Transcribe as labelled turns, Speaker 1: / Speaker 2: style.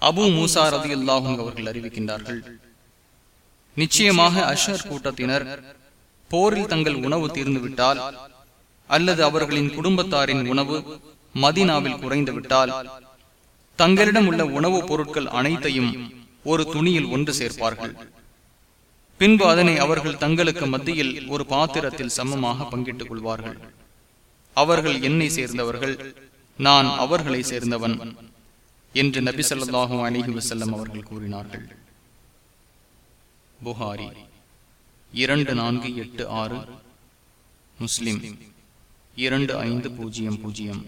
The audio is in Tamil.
Speaker 1: அபு மூசா ரதி அல்லாஹும் அவர்கள் அறிவிக்கின்றார்கள். நிச்சயமாக அஷர் கூட்டத்தினர் போரில் தங்கள் உணவு தீர்ந்துவிட்டால் அல்லது அவர்களின் குடும்பத்தாரின் உணவு மதினாவில் குறைந்துவிட்டால் தங்களிடம் உள்ள உணவுப் பொருட்கள் அனைத்தையும் ஒரு துணியில் ஒன்று சேர்ப்பார்கள். பின்பு அதனை அவர்கள் தங்களுக்கு மத்தியில் ஒரு பாத்திரத்தில் சமமாக பங்கிட்டுக் கொள்வார்கள். அவர்கள் என்னை சேர்ந்தவர்கள் நான் அவர்களை சேர்ந்தவன் என்று நபி சொல்லாஹும் அலிஹி வசல்லம் அவர்கள் கூறினார்கள். புகாரி இரண்டு நான்கு எட்டு ஆறு முஸ்லிம் இரண்டு ஐந்து பூஜ்ஜியம் பூஜ்ஜியம்.